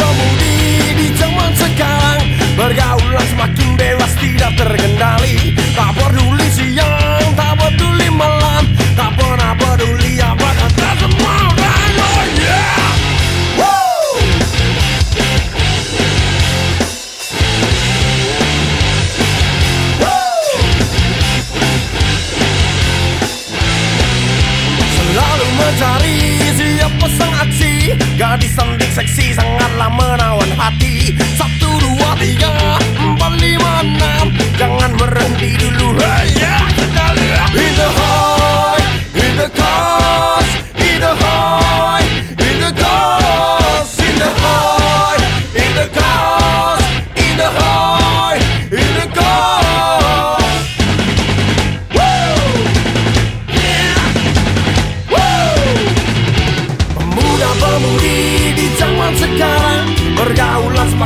pemudi di zaman sekarang. Bergaulan semakin bebas tidak terkendali. Tak peduli siang, tak peduli malam. Tak pernah peduli apa kata semua orang. Oh yeah! Woo! Selalu mencari sang aksi Gadis cantik seksi sangatlah menawan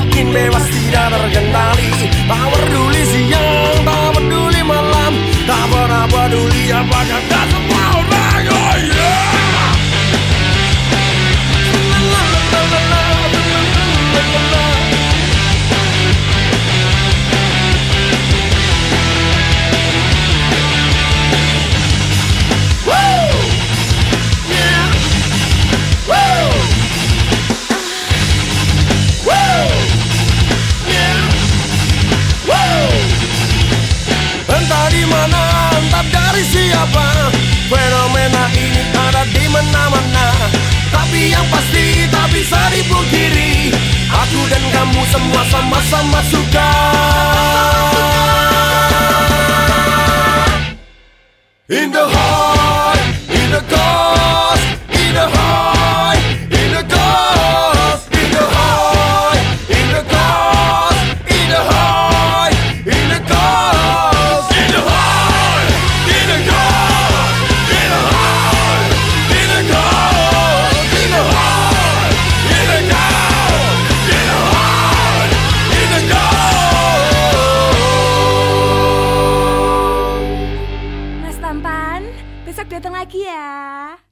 Semakin bebas tidak terkendali. Tak peduli siang, sama suka In the heart. Besok datang lagi ya.